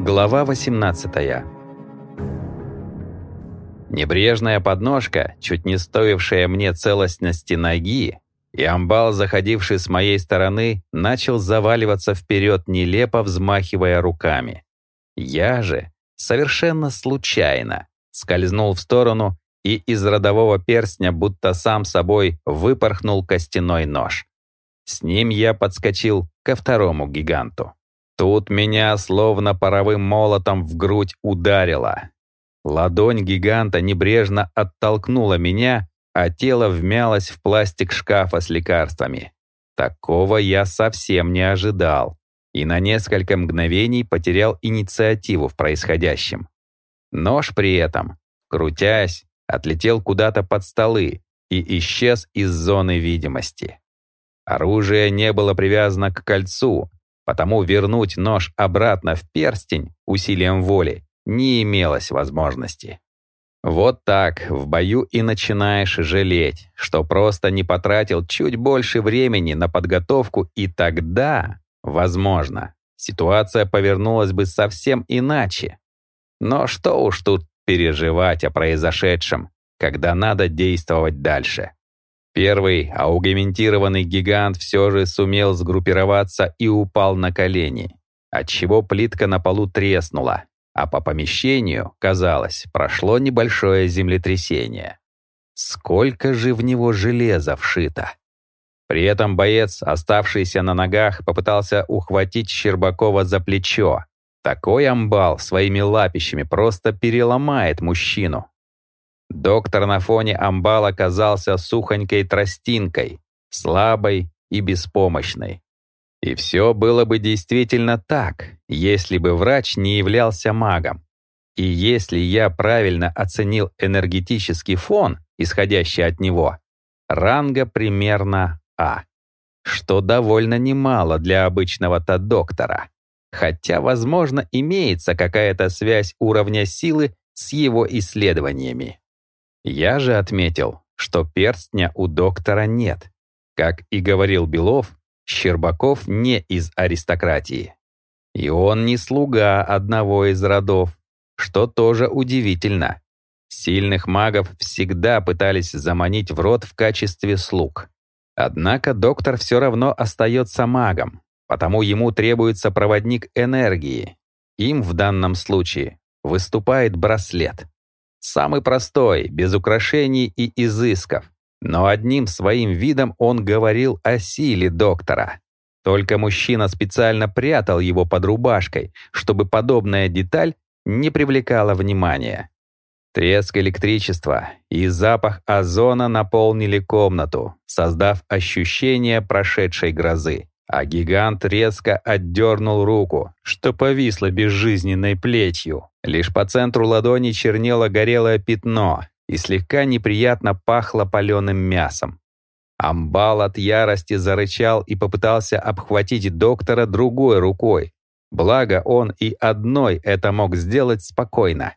Глава 18 Небрежная подножка, чуть не стоившая мне целостности ноги, и амбал, заходивший с моей стороны, начал заваливаться вперед, нелепо взмахивая руками. Я же, совершенно случайно, скользнул в сторону, и из родового перстня будто сам собой выпорхнул костяной нож. С ним я подскочил ко второму гиганту. Тут меня словно паровым молотом в грудь ударило. Ладонь гиганта небрежно оттолкнула меня, а тело вмялось в пластик шкафа с лекарствами. Такого я совсем не ожидал и на несколько мгновений потерял инициативу в происходящем. Нож при этом, крутясь, отлетел куда-то под столы и исчез из зоны видимости. Оружие не было привязано к кольцу, потому вернуть нож обратно в перстень усилием воли не имелось возможности. Вот так в бою и начинаешь жалеть, что просто не потратил чуть больше времени на подготовку, и тогда, возможно, ситуация повернулась бы совсем иначе. Но что уж тут переживать о произошедшем, когда надо действовать дальше. Первый аугментированный гигант все же сумел сгруппироваться и упал на колени, отчего плитка на полу треснула, а по помещению, казалось, прошло небольшое землетрясение. Сколько же в него железа вшито! При этом боец, оставшийся на ногах, попытался ухватить Щербакова за плечо. Такой амбал своими лапищами просто переломает мужчину. Доктор на фоне амбал оказался сухонькой тростинкой, слабой и беспомощной. И все было бы действительно так, если бы врач не являлся магом. И если я правильно оценил энергетический фон, исходящий от него, ранга примерно А, что довольно немало для обычного-то доктора. Хотя, возможно, имеется какая-то связь уровня силы с его исследованиями. Я же отметил, что перстня у доктора нет. Как и говорил Белов, Щербаков не из аристократии. И он не слуга одного из родов, что тоже удивительно. Сильных магов всегда пытались заманить в род в качестве слуг. Однако доктор все равно остается магом, потому ему требуется проводник энергии. Им в данном случае выступает браслет. Самый простой, без украшений и изысков. Но одним своим видом он говорил о силе доктора. Только мужчина специально прятал его под рубашкой, чтобы подобная деталь не привлекала внимания. Треск электричества и запах озона наполнили комнату, создав ощущение прошедшей грозы. А гигант резко отдернул руку, что повисло безжизненной плетью. Лишь по центру ладони чернело горелое пятно и слегка неприятно пахло паленым мясом. Амбал от ярости зарычал и попытался обхватить доктора другой рукой. Благо он и одной это мог сделать спокойно.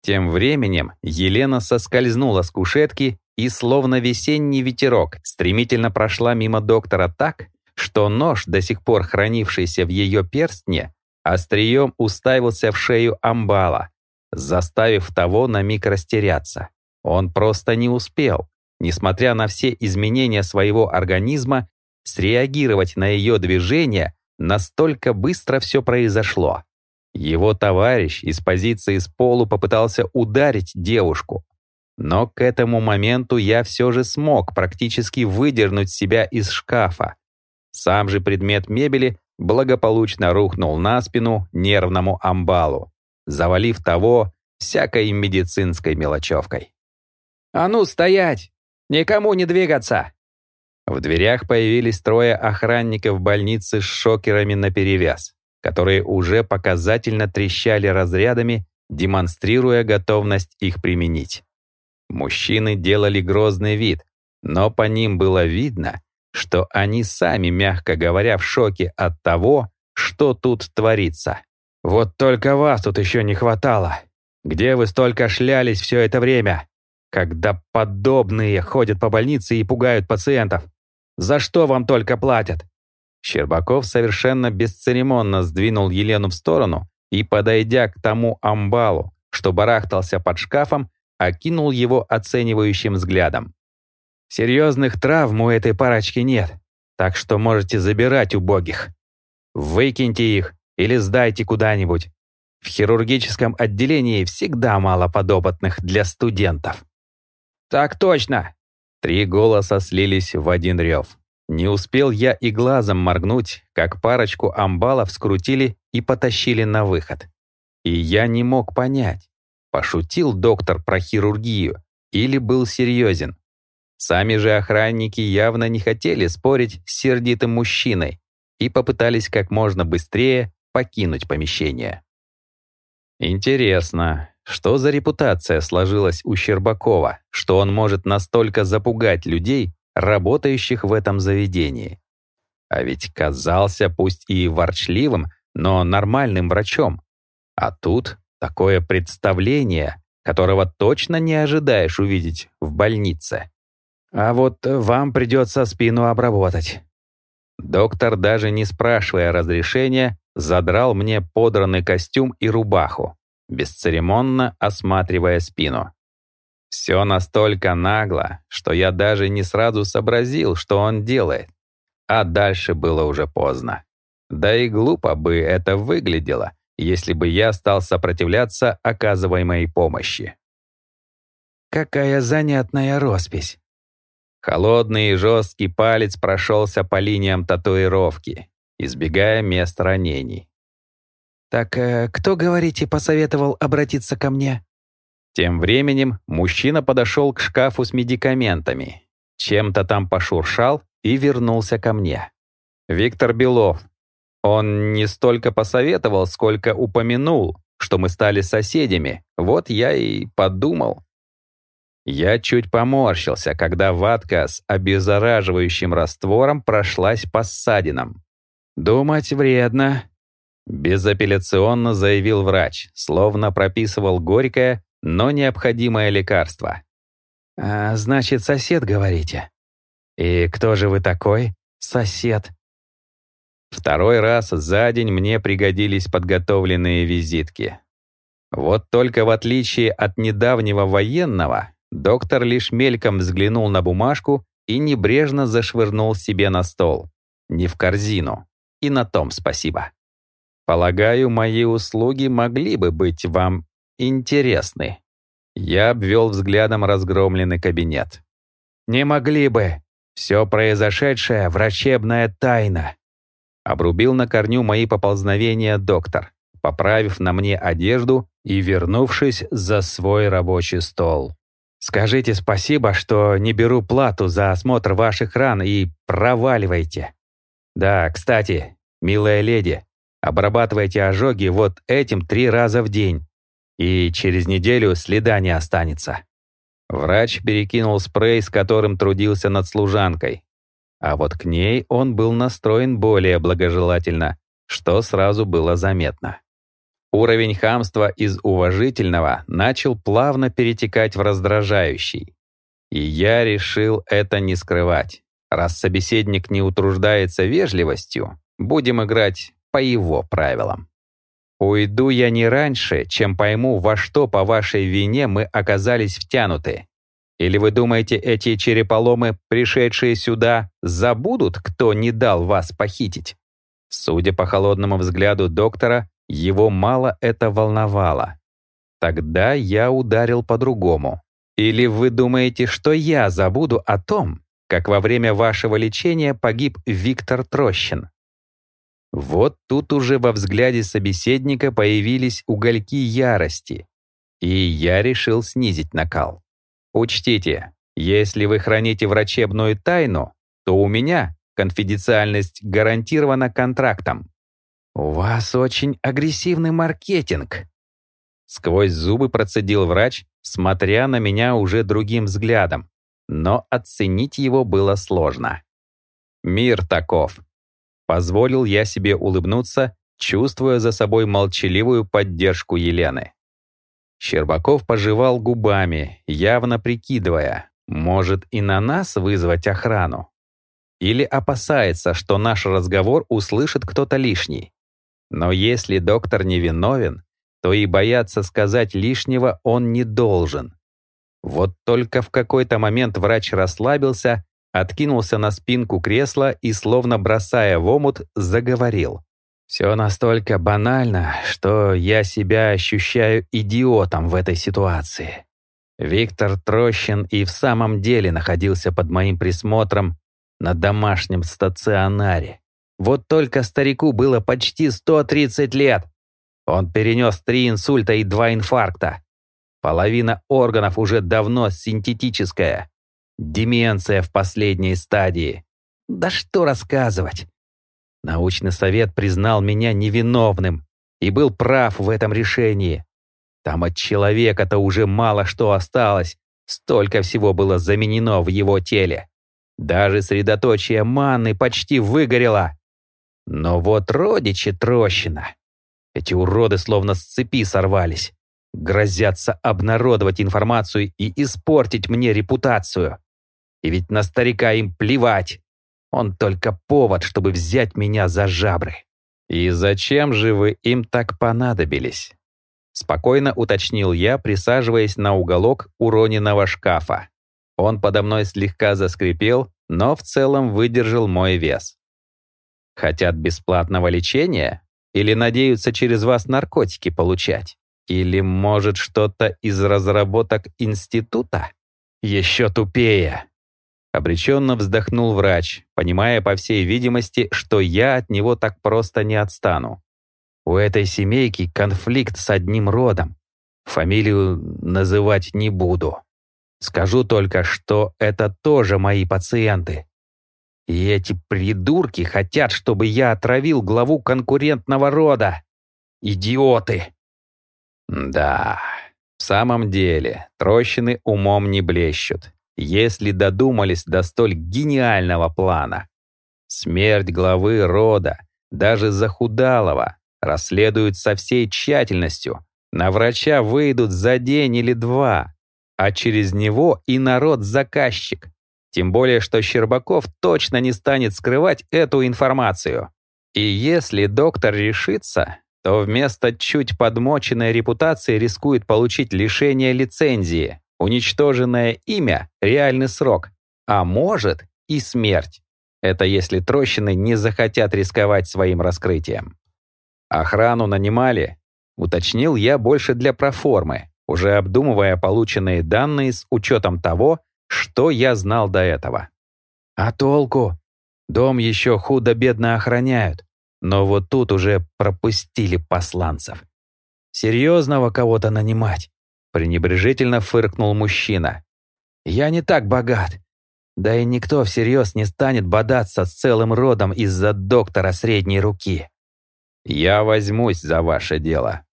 Тем временем Елена соскользнула с кушетки и, словно весенний ветерок, стремительно прошла мимо доктора так, что нож, до сих пор хранившийся в ее перстне, острием уставился в шею амбала, заставив того на миг растеряться. Он просто не успел, несмотря на все изменения своего организма, среагировать на ее движение, настолько быстро все произошло. Его товарищ из позиции с полу попытался ударить девушку. Но к этому моменту я все же смог практически выдернуть себя из шкафа, сам же предмет мебели благополучно рухнул на спину нервному амбалу, завалив того всякой медицинской мелочевкой. «А ну, стоять! Никому не двигаться!» В дверях появились трое охранников больницы с шокерами наперевес, которые уже показательно трещали разрядами, демонстрируя готовность их применить. Мужчины делали грозный вид, но по ним было видно, что они сами, мягко говоря, в шоке от того, что тут творится. «Вот только вас тут еще не хватало. Где вы столько шлялись все это время? Когда подобные ходят по больнице и пугают пациентов. За что вам только платят?» Щербаков совершенно бесцеремонно сдвинул Елену в сторону и, подойдя к тому амбалу, что барахтался под шкафом, окинул его оценивающим взглядом. «Серьезных травм у этой парочки нет, так что можете забирать убогих. Выкиньте их или сдайте куда-нибудь. В хирургическом отделении всегда мало подопытных для студентов». «Так точно!» Три голоса слились в один рев. Не успел я и глазом моргнуть, как парочку амбалов скрутили и потащили на выход. И я не мог понять, пошутил доктор про хирургию или был серьезен. Сами же охранники явно не хотели спорить с сердитым мужчиной и попытались как можно быстрее покинуть помещение. Интересно, что за репутация сложилась у Щербакова, что он может настолько запугать людей, работающих в этом заведении? А ведь казался пусть и ворчливым, но нормальным врачом. А тут такое представление, которого точно не ожидаешь увидеть в больнице. А вот вам придется спину обработать. Доктор, даже не спрашивая разрешения, задрал мне подранный костюм и рубаху, бесцеремонно осматривая спину. Все настолько нагло, что я даже не сразу сообразил, что он делает. А дальше было уже поздно. Да и глупо бы это выглядело, если бы я стал сопротивляться оказываемой помощи. Какая занятная роспись. Холодный и жесткий палец прошелся по линиям татуировки, избегая мест ранений. «Так э, кто, говорите, посоветовал обратиться ко мне?» Тем временем мужчина подошел к шкафу с медикаментами, чем-то там пошуршал и вернулся ко мне. «Виктор Белов, он не столько посоветовал, сколько упомянул, что мы стали соседями. Вот я и подумал. Я чуть поморщился, когда ватка с обеззараживающим раствором прошлась по ссадинам. «Думать вредно», — безапелляционно заявил врач, словно прописывал горькое, но необходимое лекарство. «А, «Значит, сосед, говорите?» «И кто же вы такой, сосед?» Второй раз за день мне пригодились подготовленные визитки. Вот только в отличие от недавнего военного, доктор лишь мельком взглянул на бумажку и небрежно зашвырнул себе на стол. Не в корзину. И на том спасибо. Полагаю, мои услуги могли бы быть вам интересны. Я обвел взглядом разгромленный кабинет. Не могли бы. Все произошедшее — врачебная тайна. Обрубил на корню мои поползновения доктор, поправив на мне одежду и вернувшись за свой рабочий стол. «Скажите спасибо, что не беру плату за осмотр ваших ран и проваливайте. Да, кстати, милая леди, обрабатывайте ожоги вот этим три раза в день, и через неделю следа не останется». Врач перекинул спрей, с которым трудился над служанкой, а вот к ней он был настроен более благожелательно, что сразу было заметно. Уровень хамства из уважительного начал плавно перетекать в раздражающий. И я решил это не скрывать. Раз собеседник не утруждается вежливостью, будем играть по его правилам. Уйду я не раньше, чем пойму, во что по вашей вине мы оказались втянуты. Или вы думаете, эти череполомы, пришедшие сюда, забудут, кто не дал вас похитить? Судя по холодному взгляду доктора, его мало это волновало. Тогда я ударил по-другому. Или вы думаете, что я забуду о том, как во время вашего лечения погиб Виктор Трощин? Вот тут уже во взгляде собеседника появились угольки ярости, и я решил снизить накал. Учтите, если вы храните врачебную тайну, то у меня конфиденциальность гарантирована контрактом. У вас очень агрессивный маркетинг. Сквозь зубы процедил врач, смотря на меня уже другим взглядом, но оценить его было сложно. Мир таков. Позволил я себе улыбнуться, чувствуя за собой молчаливую поддержку Елены. Щербаков пожевал губами, явно прикидывая, может и на нас вызвать охрану. Или опасается, что наш разговор услышит кто-то лишний. Но если доктор невиновен, то и бояться сказать лишнего он не должен. Вот только в какой-то момент врач расслабился, откинулся на спинку кресла и, словно бросая в омут, заговорил. «Все настолько банально, что я себя ощущаю идиотом в этой ситуации. Виктор Трощин и в самом деле находился под моим присмотром на домашнем стационаре. Вот только старику было почти 130 лет. Он перенес три инсульта и два инфаркта. Половина органов уже давно синтетическая. Деменция в последней стадии. Да что рассказывать. Научный совет признал меня невиновным и был прав в этом решении. Там от человека-то уже мало что осталось, столько всего было заменено в его теле. Даже средоточие манны почти выгорело. Но вот родичи Трощина. Эти уроды словно с цепи сорвались. Грозятся обнародовать информацию и испортить мне репутацию. И ведь на старика им плевать. Он только повод, чтобы взять меня за жабры. «И зачем же вы им так понадобились?» Спокойно уточнил я, присаживаясь на уголок уроненного шкафа. Он подо мной слегка заскрипел, но в целом выдержал мой вес. Хотят бесплатного лечения? Или надеются через вас наркотики получать? Или, может, что-то из разработок института? Еще тупее. Обреченно вздохнул врач, понимая, по всей видимости, что я от него так просто не отстану. У этой семейки конфликт с одним родом. Фамилию называть не буду. Скажу только, что это тоже мои пациенты. И эти придурки хотят, чтобы я отравил главу конкурентного рода. Идиоты! Да, в самом деле, трощины умом не блещут, если додумались до столь гениального плана. Смерть главы рода, даже захудалого, Расследуют со всей тщательностью. На врача выйдут за день или два, а через него и народ-заказчик. Тем более, что Щербаков точно не станет скрывать эту информацию. И если доктор решится, то вместо чуть подмоченной репутации рискует получить лишение лицензии, уничтоженное имя, реальный срок, а может и смерть. Это если трощины не захотят рисковать своим раскрытием. Охрану нанимали, уточнил я больше для проформы, уже обдумывая полученные данные с учетом того, что я знал до этого. А толку? Дом еще худо-бедно охраняют, но вот тут уже пропустили посланцев. Серьезного кого-то нанимать? пренебрежительно фыркнул мужчина. Я не так богат. Да и никто всерьез не станет бодаться с целым родом из-за доктора средней руки. «Я возьмусь за ваше дело».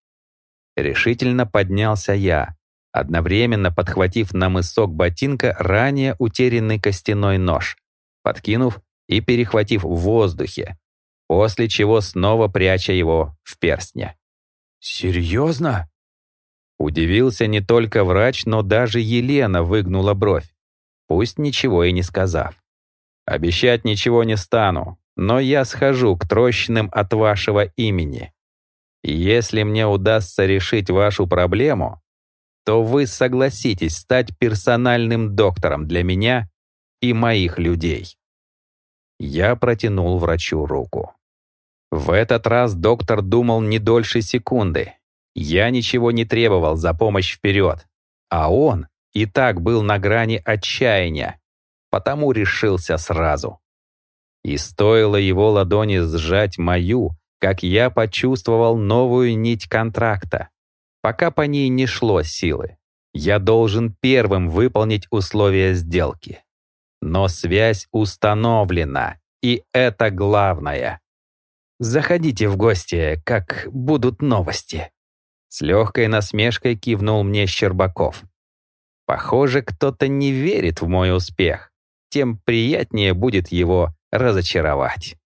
Решительно поднялся я, одновременно подхватив на мысок ботинка ранее утерянный костяной нож, подкинув и перехватив в воздухе, после чего снова пряча его в перстне. «Серьезно?» Удивился не только врач, но даже Елена выгнула бровь, пусть ничего и не сказав. «Обещать ничего не стану, но я схожу к трощным от вашего имени. если мне удастся решить вашу проблему, то вы согласитесь стать персональным доктором для меня и моих людей. Я протянул врачу руку. В этот раз доктор думал не дольше секунды. Я ничего не требовал за помощь вперед, а он и так был на грани отчаяния, потому решился сразу. И стоило его ладони сжать мою, как я почувствовал новую нить контракта. Пока по ней не шло силы. Я должен первым выполнить условия сделки. Но связь установлена, и это главное. Заходите в гости, как будут новости. С легкой насмешкой кивнул мне Щербаков. Похоже, кто-то не верит в мой успех. Тем приятнее будет его разочаровать.